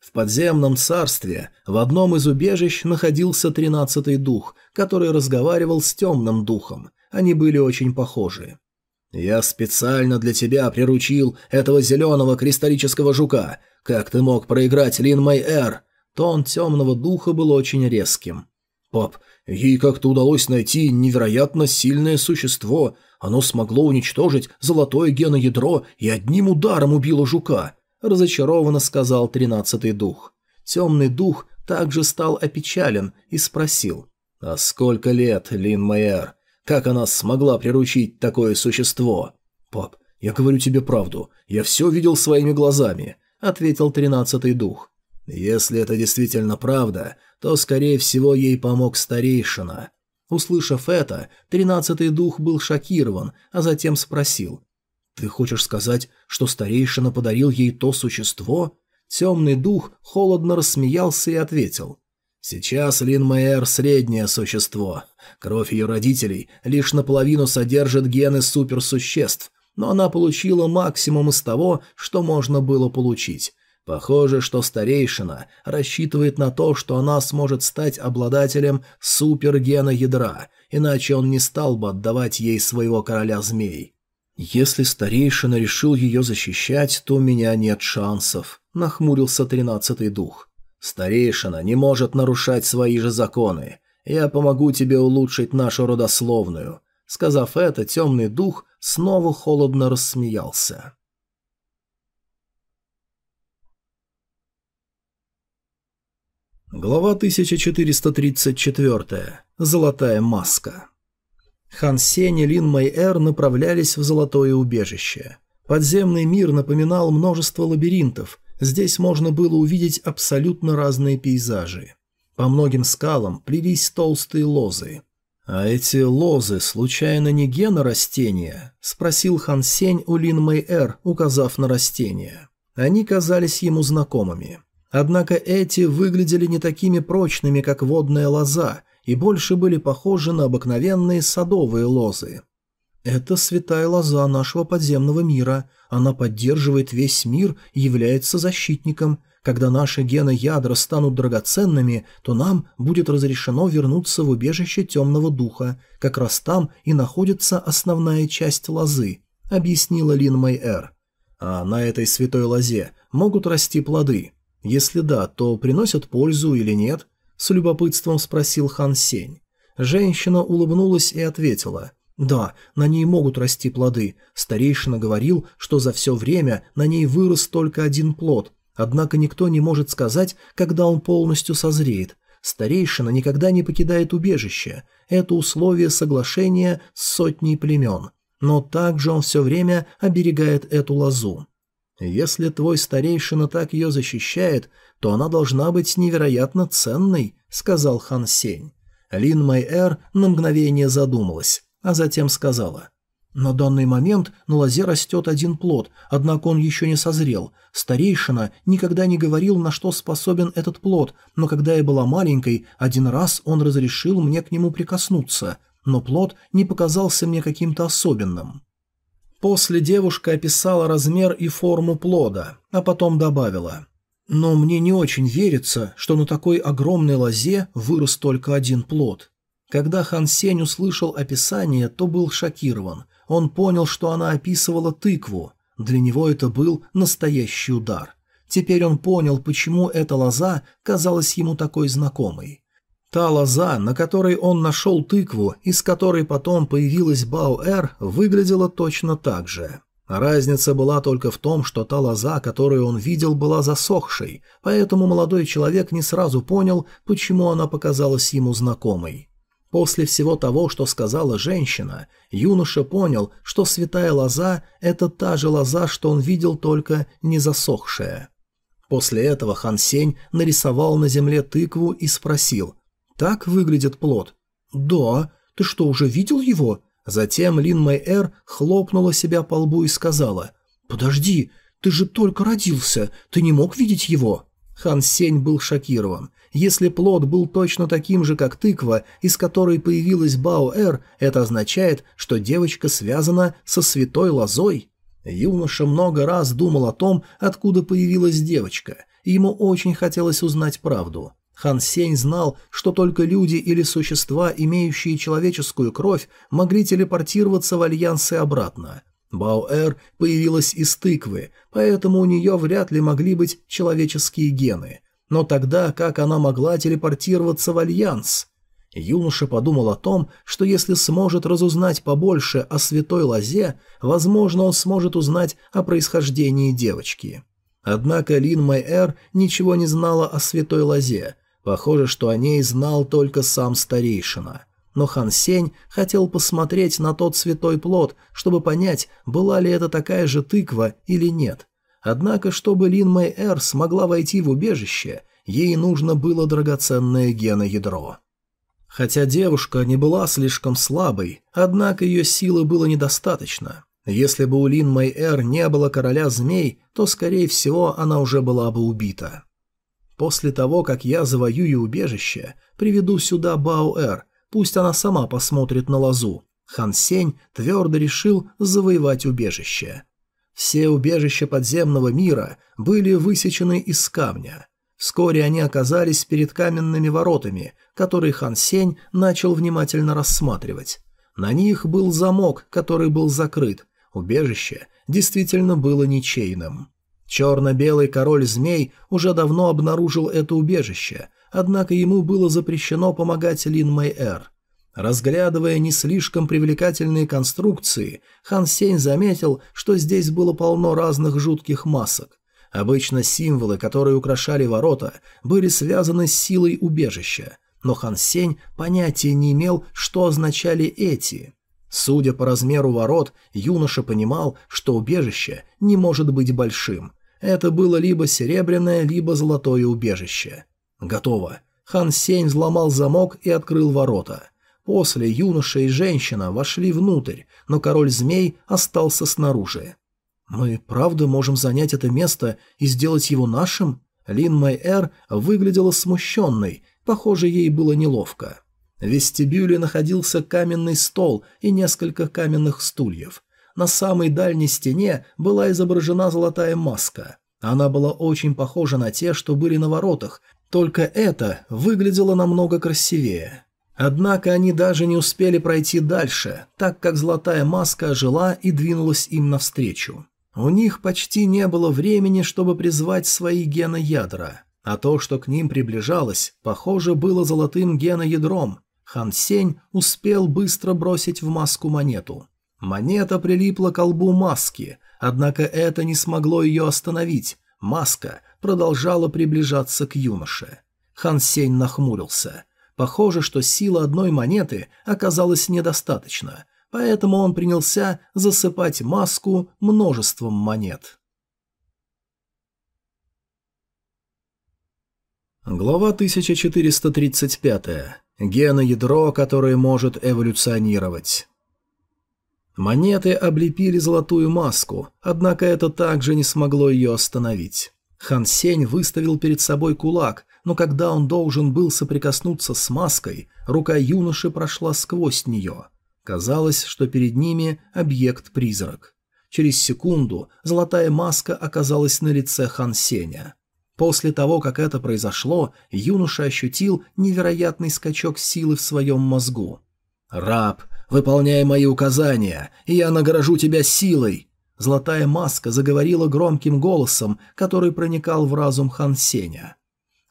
В подземном царстве в одном из убежищ находился тринадцатый дух, который разговаривал с темным духом. Они были очень похожи. «Я специально для тебя приручил этого зеленого кристаллического жука. Как ты мог проиграть Лин Мэй Эр?» Тон темного духа был очень резким. «Пап, ей как-то удалось найти невероятно сильное существо. Оно смогло уничтожить золотое геноядро и одним ударом убило жука», – разочарованно сказал тринадцатый дух. Темный дух также стал опечален и спросил. «А сколько лет, Лин Майер? Как она смогла приручить такое существо?» «Пап, я говорю тебе правду. Я все видел своими глазами», – ответил тринадцатый дух. «Если это действительно правда, то, скорее всего, ей помог старейшина». Услышав это, тринадцатый дух был шокирован, а затем спросил. «Ты хочешь сказать, что старейшина подарил ей то существо?» Темный дух холодно рассмеялся и ответил. «Сейчас Лин Мэйр – среднее существо. Кровь ее родителей лишь наполовину содержит гены суперсуществ, но она получила максимум из того, что можно было получить. Похоже, что старейшина рассчитывает на то, что она сможет стать обладателем супергена ядра, иначе он не стал бы отдавать ей своего короля змей. «Если старейшина решил ее защищать, то у меня нет шансов», – нахмурился тринадцатый дух. «Старейшина не может нарушать свои же законы. Я помогу тебе улучшить нашу родословную». Сказав это, темный дух снова холодно рассмеялся. Глава 1434. Золотая маска. Хан Сень и Лин Мэй направлялись в Золотое убежище. Подземный мир напоминал множество лабиринтов. Здесь можно было увидеть абсолютно разные пейзажи. По многим скалам плелись толстые лозы. «А эти лозы, случайно не гена растения?» – спросил Хан Сень у Лин Мэй указав на растения. Они казались ему знакомыми. Однако эти выглядели не такими прочными, как водная лоза, и больше были похожи на обыкновенные садовые лозы. Это святая лоза нашего подземного мира. Она поддерживает весь мир и является защитником. Когда наши гены ядра станут драгоценными, то нам будет разрешено вернуться в убежище темного духа. Как раз там и находится основная часть лозы, объяснила Лин Майэр. А на этой святой лозе могут расти плоды. Если да, то приносят пользу или нет? С любопытством спросил Хан Сень. Женщина улыбнулась и ответила. «Да, на ней могут расти плоды. Старейшина говорил, что за все время на ней вырос только один плод. Однако никто не может сказать, когда он полностью созреет. Старейшина никогда не покидает убежище. Это условие соглашения с сотней племен. Но также он все время оберегает эту лозу. Если твой старейшина так ее защищает, то она должна быть невероятно ценной», — сказал Хан Сень. Лин Майэр на мгновение задумалась, а затем сказала. «На данный момент на лозе растет один плод, однако он еще не созрел. Старейшина никогда не говорил, на что способен этот плод, но когда я была маленькой, один раз он разрешил мне к нему прикоснуться, но плод не показался мне каким-то особенным». После девушка описала размер и форму плода, а потом добавила. «Но мне не очень верится, что на такой огромной лозе вырос только один плод». Когда Хан Сень услышал описание, то был шокирован. Он понял, что она описывала тыкву. Для него это был настоящий удар. Теперь он понял, почему эта лоза казалась ему такой знакомой. Та лоза, на которой он нашел тыкву, из которой потом появилась Баоэр, выглядела точно так же. Разница была только в том, что та лоза, которую он видел, была засохшей, поэтому молодой человек не сразу понял, почему она показалась ему знакомой. После всего того, что сказала женщина, юноша понял, что святая лоза – это та же лоза, что он видел, только не засохшая. После этого Хан Сень нарисовал на земле тыкву и спросил – так выглядит плод. Да, ты что, уже видел его? Затем Лин Мэй хлопнула себя по лбу и сказала. Подожди, ты же только родился, ты не мог видеть его? Хан Сень был шокирован. Если плод был точно таким же, как тыква, из которой появилась Бао-Эр, это означает, что девочка связана со святой лозой. Юноша много раз думал о том, откуда появилась девочка, и ему очень хотелось узнать правду. Хан Сень знал, что только люди или существа, имеющие человеческую кровь, могли телепортироваться в альянсы обратно. Баоэр появилась из тыквы, поэтому у нее вряд ли могли быть человеческие гены. Но тогда как она могла телепортироваться в альянс? Юноша подумал о том, что если сможет разузнать побольше о святой лозе, возможно, он сможет узнать о происхождении девочки. Однако Лин Майэр ничего не знала о святой лозе, Похоже, что о ней знал только сам старейшина. Но Хан Сень хотел посмотреть на тот святой плод, чтобы понять, была ли это такая же тыква или нет. Однако, чтобы Лин Мэй Эр смогла войти в убежище, ей нужно было драгоценное геноядро. Хотя девушка не была слишком слабой, однако ее силы было недостаточно. Если бы у Лин Мэй Эр не было короля змей, то, скорее всего, она уже была бы убита. После того, как я завоюю убежище, приведу сюда Баоэр, пусть она сама посмотрит на лозу. Хан Сень твердо решил завоевать убежище. Все убежища подземного мира были высечены из камня. Вскоре они оказались перед каменными воротами, которые Хан Сень начал внимательно рассматривать. На них был замок, который был закрыт. Убежище действительно было ничейным. Черно-белый король змей уже давно обнаружил это убежище, однако ему было запрещено помогать Лин Мэй-Эр. Разглядывая не слишком привлекательные конструкции, Хан Сень заметил, что здесь было полно разных жутких масок. Обычно символы, которые украшали ворота, были связаны с силой убежища, но Хан Сень понятия не имел, что означали эти. Судя по размеру ворот, юноша понимал, что убежище не может быть большим, это было либо серебряное, либо золотое убежище. Готово. Хан Сень взломал замок и открыл ворота. После юноша и женщина вошли внутрь, но король змей остался снаружи. «Мы правда можем занять это место и сделать его нашим?» Лин Мэй-Эр выглядела смущенной, похоже, ей было неловко. В вестибюле находился каменный стол и несколько каменных стульев на самой дальней стене была изображена золотая маска. Она была очень похожа на те, что были на воротах, только это выглядело намного красивее. Однако они даже не успели пройти дальше, так как золотая маска ожила и двинулась им навстречу. У них почти не было времени, чтобы призвать свои геноядра, а то, что к ним приближалось, похоже, было золотым геноядром. Хан Сень успел быстро бросить в маску монету. Монета прилипла к колбу маски, однако это не смогло ее остановить. Маска продолжала приближаться к юноше. Хан Сень нахмурился. Похоже, что сила одной монеты оказалась недостаточно, поэтому он принялся засыпать маску множеством монет. Глава 1435. Геноядро, которое может эволюционировать. Монеты облепили золотую маску, однако это также не смогло ее остановить. Хан Сень выставил перед собой кулак, но когда он должен был соприкоснуться с маской, рука юноши прошла сквозь нее. Казалось, что перед ними объект-призрак. Через секунду золотая маска оказалась на лице Хан Сеня. После того, как это произошло, юноша ощутил невероятный скачок силы в своем мозгу. «Раб, Выполняй мои указания, и я награжу тебя силой!» Золотая маска заговорила громким голосом, который проникал в разум Хан Сеня.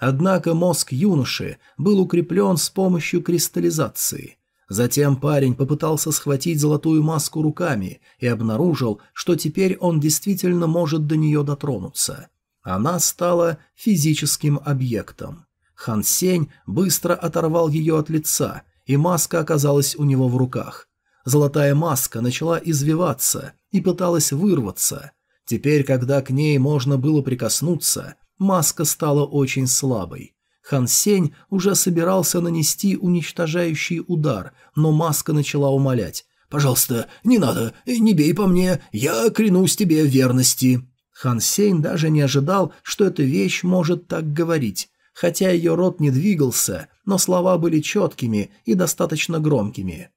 Однако мозг юноши был укреплен с помощью кристаллизации. Затем парень попытался схватить золотую маску руками и обнаружил, что теперь он действительно может до нее дотронуться. Она стала физическим объектом. Хан Сень быстро оторвал ее от лица и маска оказалась у него в руках. Золотая маска начала извиваться и пыталась вырваться. Теперь, когда к ней можно было прикоснуться, маска стала очень слабой. Хан Сень уже собирался нанести уничтожающий удар, но маска начала умолять. «Пожалуйста, не надо, не бей по мне, я клянусь тебе верности». Хан Сень даже не ожидал, что эта вещь может так говорить. хотя ее рот не двигался, но слова были четкими и достаточно громкими.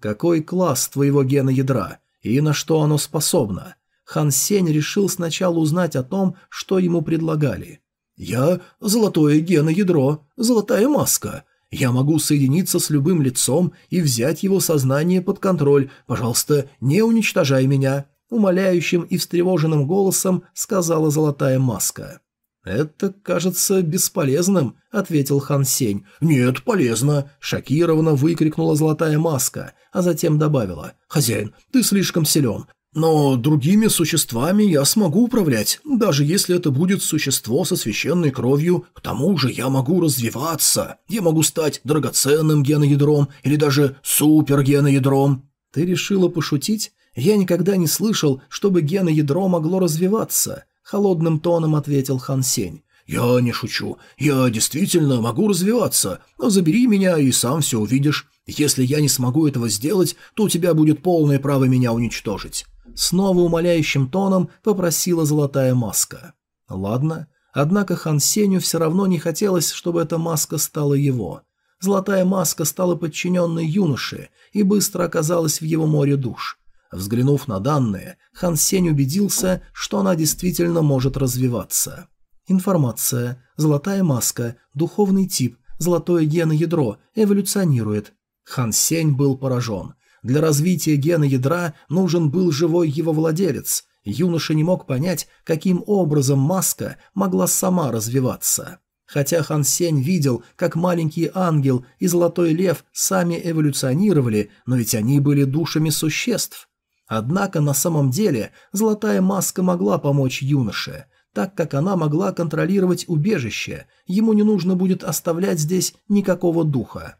«Какой класс твоего гена ядра? И на что оно способно?» Хан Сень решил сначала узнать о том, что ему предлагали. «Я – золотое геноядро, золотая маска. Я могу соединиться с любым лицом и взять его сознание под контроль. Пожалуйста, не уничтожай меня», – умоляющим и встревоженным голосом сказала золотая маска. «Это кажется бесполезным», — ответил Хан Сень. «Нет, полезно», — шокированно выкрикнула золотая маска, а затем добавила. «Хозяин, ты слишком силен. Но другими существами я смогу управлять, даже если это будет существо со священной кровью. К тому же я могу развиваться. Я могу стать драгоценным геноядром или даже супергеноядром». «Ты решила пошутить? Я никогда не слышал, чтобы геноядро могло развиваться». Холодным тоном ответил Хан Сень. «Я не шучу. Я действительно могу развиваться. Но забери меня и сам все увидишь. Если я не смогу этого сделать, то у тебя будет полное право меня уничтожить». Снова умоляющим тоном попросила золотая маска. «Ладно». Однако Хан Сенью все равно не хотелось, чтобы эта маска стала его. Золотая маска стала подчиненной юноше и быстро оказалась в его море душ. Взглянув на данные, Хан Сень убедился, что она действительно может развиваться. Информация. Золотая маска. Духовный тип. Золотое геноядро. Эволюционирует. Хан Сень был поражен. Для развития гена ядра нужен был живой его владелец. Юноша не мог понять, каким образом маска могла сама развиваться. Хотя Хан Сень видел, как маленький ангел и золотой лев сами эволюционировали, но ведь они были душами существ. Однако на самом деле золотая маска могла помочь юноше, так как она могла контролировать убежище, ему не нужно будет оставлять здесь никакого духа.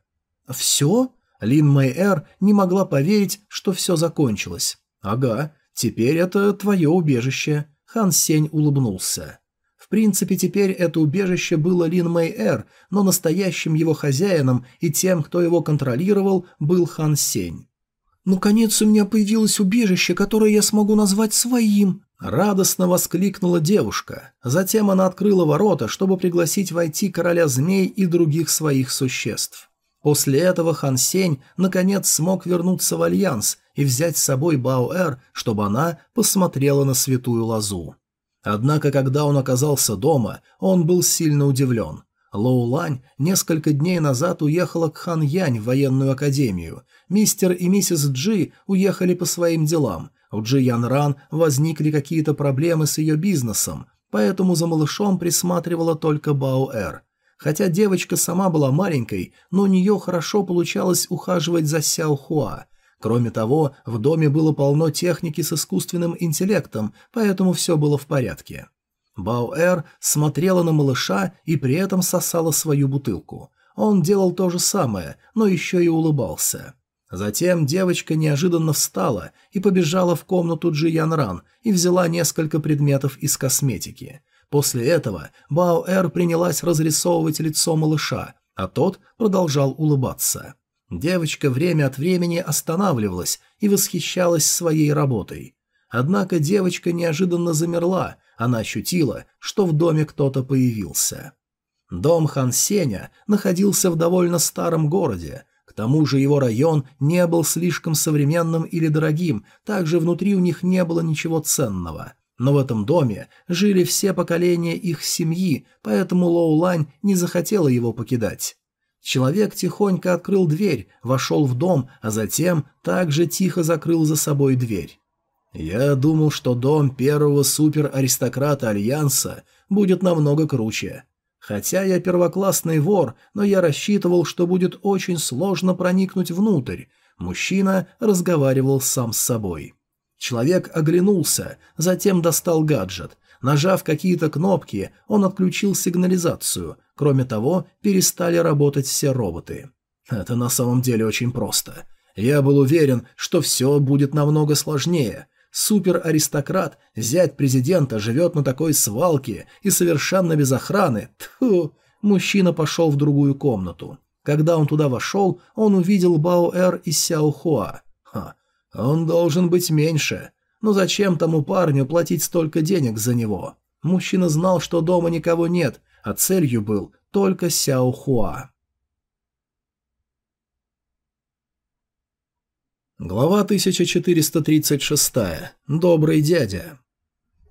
«Все?» Лин Мэйэр не могла поверить, что все закончилось. «Ага, теперь это твое убежище», — Хан Сень улыбнулся. В принципе, теперь это убежище было Лин Мэйэр, но настоящим его хозяином и тем, кто его контролировал, был Хан Сень. «Наконец у меня появилось убежище, которое я смогу назвать своим!» Радостно воскликнула девушка. Затем она открыла ворота, чтобы пригласить войти короля змей и других своих существ. После этого Хан Сень наконец смог вернуться в Альянс и взять с собой Баоэр, чтобы она посмотрела на святую лозу. Однако, когда он оказался дома, он был сильно удивлен. Лоу Лань несколько дней назад уехала к Хан Янь в военную академию. Мистер и миссис Джи уехали по своим делам. У Джи Ян Ран возникли какие-то проблемы с ее бизнесом, поэтому за малышом присматривала только Бао Эр. Хотя девочка сама была маленькой, но у нее хорошо получалось ухаживать за Сяо Хуа. Кроме того, в доме было полно техники с искусственным интеллектом, поэтому все было в порядке. Баоэр смотрела на малыша и при этом сосала свою бутылку. Он делал то же самое, но еще и улыбался. Затем девочка неожиданно встала и побежала в комнату Джи Ян Ран и взяла несколько предметов из косметики. После этого Баоэр принялась разрисовывать лицо малыша, а тот продолжал улыбаться. Девочка время от времени останавливалась и восхищалась своей работой. Однако девочка неожиданно замерла, она ощутила, что в доме кто-то появился. Дом Хан Сеня находился в довольно старом городе, к тому же его район не был слишком современным или дорогим, также внутри у них не было ничего ценного. Но в этом доме жили все поколения их семьи, поэтому Лоу Лань не захотела его покидать. Человек тихонько открыл дверь, вошел в дом, а затем также тихо закрыл за собой дверь. Я думал, что дом первого супер-аристократа Альянса будет намного круче. Хотя я первоклассный вор, но я рассчитывал, что будет очень сложно проникнуть внутрь. Мужчина разговаривал сам с собой. Человек оглянулся, затем достал гаджет. Нажав какие-то кнопки, он отключил сигнализацию. Кроме того, перестали работать все роботы. Это на самом деле очень просто. Я был уверен, что все будет намного сложнее. Супер-аристократ, зять президента, живет на такой свалке и совершенно без охраны. Тьфу! Мужчина пошел в другую комнату. Когда он туда вошел, он увидел Бао-Эр и Сяо Хуа. Ха, он должен быть меньше. Но зачем тому парню платить столько денег за него? Мужчина знал, что дома никого нет, а целью был только Сяо Хуа. Глава 1436. Добрый дядя.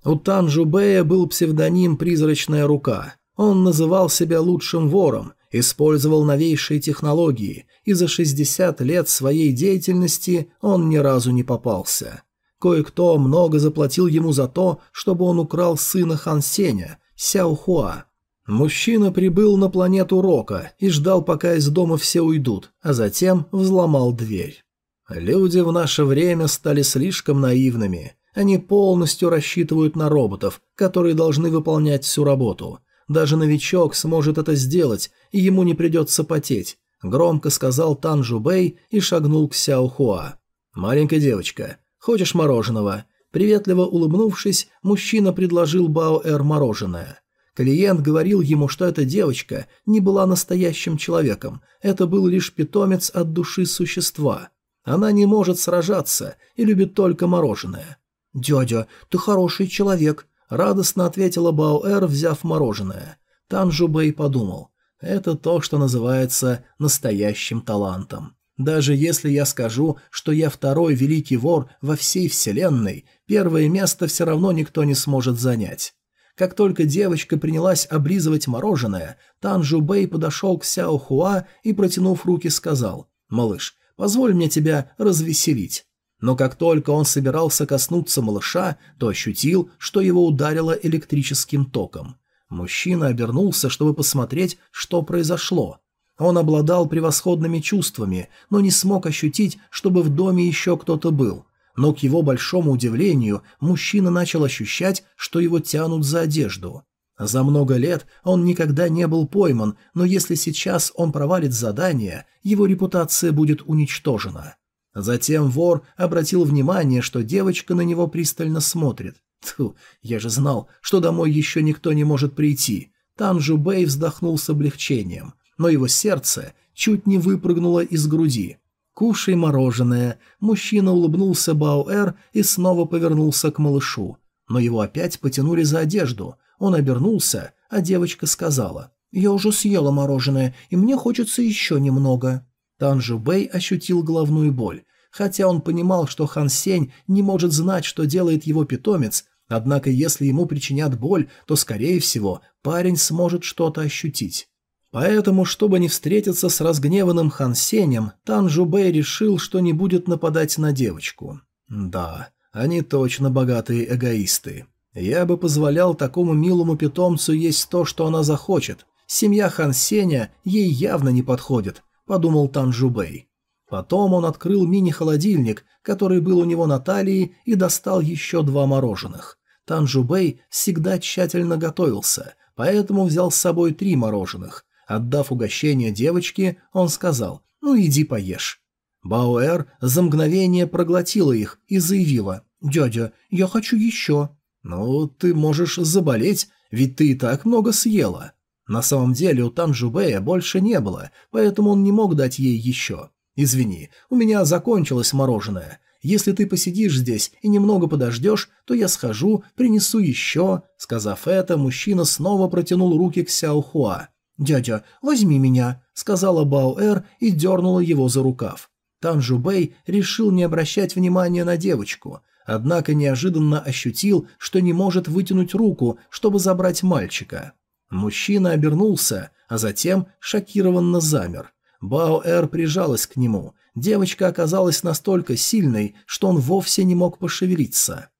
У Танжу Бэя был псевдоним «Призрачная рука». Он называл себя лучшим вором, использовал новейшие технологии, и за 60 лет своей деятельности он ни разу не попался. Кое-кто много заплатил ему за то, чтобы он украл сына Хан Сеня, Сяо Хуа. Мужчина прибыл на планету Рока и ждал, пока из дома все уйдут, а затем взломал дверь. Люди в наше время стали слишком наивными. Они полностью рассчитывают на роботов, которые должны выполнять всю работу. Даже новичок сможет это сделать, и ему не придется потеть, громко сказал Тан Жубэй и шагнул к Сяо Хуа. «Маленькая девочка, хочешь мороженого?» Приветливо улыбнувшись, мужчина предложил Бао-Эр мороженое. Клиент говорил ему, что эта девочка не была настоящим человеком, это был лишь питомец от души существа. Она не может сражаться и любит только мороженое. «Дядя, ты хороший человек», — радостно ответила Баоэр, взяв мороженое. Тан Жубэй подумал. «Это то, что называется настоящим талантом. Даже если я скажу, что я второй великий вор во всей вселенной, первое место все равно никто не сможет занять». Как только девочка принялась облизывать мороженое, Тан Жубэй подошел к Сяо Хуа и, протянув руки, сказал «Малыш, Позволь мне тебя развеселить». Но как только он собирался коснуться малыша, то ощутил, что его ударило электрическим током. Мужчина обернулся, чтобы посмотреть, что произошло. Он обладал превосходными чувствами, но не смог ощутить, чтобы в доме еще кто-то был. Но к его большому удивлению мужчина начал ощущать, что его тянут за одежду. За много лет он никогда не был пойман, но если сейчас он провалит задание, его репутация будет уничтожена. Затем вор обратил внимание, что девочка на него пристально смотрит. Тьфу, я же знал, что домой еще никто не может прийти. Танжу Бэй вздохнул с облегчением, но его сердце чуть не выпрыгнуло из груди. «Кушай мороженое». Мужчина улыбнулся Баоэр и снова повернулся к малышу. Но его опять потянули за одежду – он обернулся, а девочка сказала, «Я уже съела мороженое, и мне хочется еще немного». Танжу Бэй ощутил головную боль. Хотя он понимал, что Хан Сень не может знать, что делает его питомец, однако если ему причинят боль, то, скорее всего, парень сможет что-то ощутить. Поэтому, чтобы не встретиться с разгневанным Хан Сенем, Танжу Бэй решил, что не будет нападать на девочку. Да, они точно богатые эгоисты. Я бы позволял такому милому питомцу есть то, что она захочет. Семья Хан Сеня ей явно не подходит, подумал Тан Жубэй. Потом он открыл мини-холодильник, который был у него на талии, и достал еще два мороженых. Тан Жубэй всегда тщательно готовился, поэтому взял с собой три мороженых. Отдав угощение девочке, он сказал «Ну иди поешь». Баоэр за мгновение проглотила их и заявила «Дядя, я хочу еще». «Ну, ты можешь заболеть, ведь ты и так много съела». На самом деле у Танжубея больше не было, поэтому он не мог дать ей еще. «Извини, у меня закончилось мороженое. Если ты посидишь здесь и немного подождешь, то я схожу, принесу еще». Сказав это, мужчина снова протянул руки к Сяохуа. «Дядя, возьми меня», — сказала Баоэр и дернула его за рукав. Танжубэй решил не обращать внимания на девочку однако неожиданно ощутил, что не может вытянуть руку, чтобы забрать мальчика. Мужчина обернулся, а затем шокированно замер. Баоэр прижалась к нему. Девочка оказалась настолько сильной, что он вовсе не мог пошевелиться.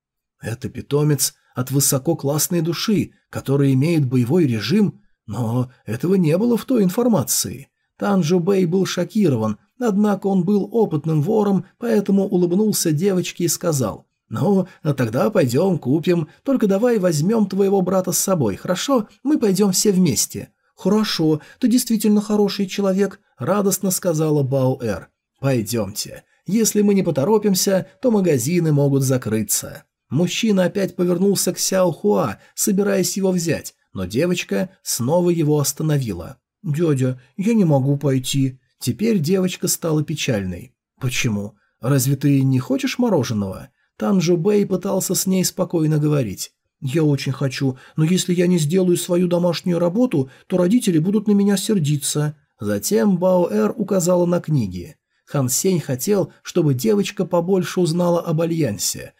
Это питомец от высококлассной души, который имеет боевой режим, но этого не было в той информации. Танжу Бэй был шокирован, однако он был опытным вором, поэтому улыбнулся девочке и сказал «Ну, а тогда пойдем купим, только давай возьмем твоего брата с собой, хорошо? Мы пойдем все вместе». «Хорошо, ты действительно хороший человек», — радостно сказала Баоэр. «Пойдемте. Если мы не поторопимся, то магазины могут закрыться». Мужчина опять повернулся к Сяо Хуа, собираясь его взять, но девочка снова его остановила. «Дядя, я не могу пойти». Теперь девочка стала печальной. «Почему? Разве ты не хочешь мороженого?» Танжу Бэй пытался с ней спокойно говорить. «Я очень хочу, но если я не сделаю свою домашнюю работу, то родители будут на меня сердиться». Затем Баоэр указала на книги. Хан Сень хотел, чтобы девочка побольше узнала об Альянсе.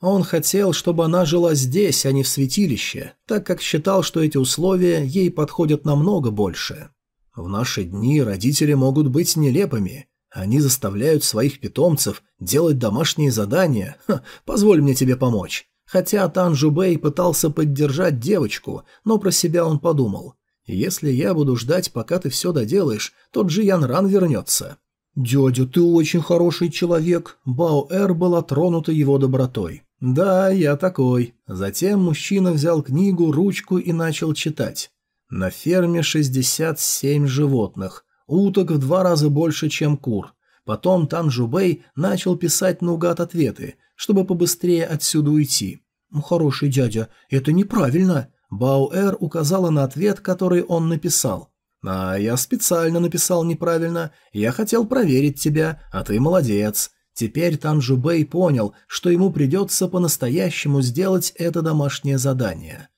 Он хотел, чтобы она жила здесь, а не в святилище, так как считал, что эти условия ей подходят намного больше. В наши дни родители могут быть нелепыми. Они заставляют своих питомцев делать домашние задания. Ха, позволь мне тебе помочь. Хотя Тан Жубэй пытался поддержать девочку, но про себя он подумал. Если я буду ждать, пока ты все доделаешь, то Джиян Ран вернется. «Дядя, ты очень хороший человек», Бао Эр была тронута его добротой. «Да, я такой». Затем мужчина взял книгу, ручку и начал читать. На ферме 67 животных, уток в два раза больше, чем кур. Потом Тан Жубэй начал писать наугад ответы, чтобы побыстрее отсюда уйти. «Ну, «Хороший дядя, это неправильно», Бауэр указала на ответ, который он написал. «А я специально написал неправильно. Я хотел проверить тебя, а ты молодец». Теперь Танжу Бэй понял, что ему придется по-настоящему сделать это домашнее задание.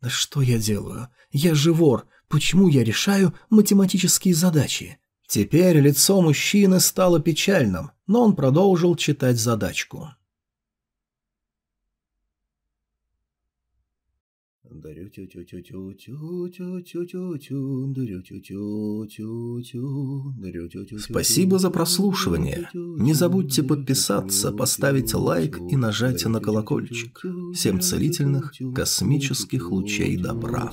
«Да что я делаю? Я же вор. Почему я решаю математические задачи?» Теперь лицо мужчины стало печальным, но он продолжил читать задачку. Спасибо за прослушивание. Не забудьте подписаться, поставить лайк и нажать на колокольчик. Всем целительных космических лучей добра.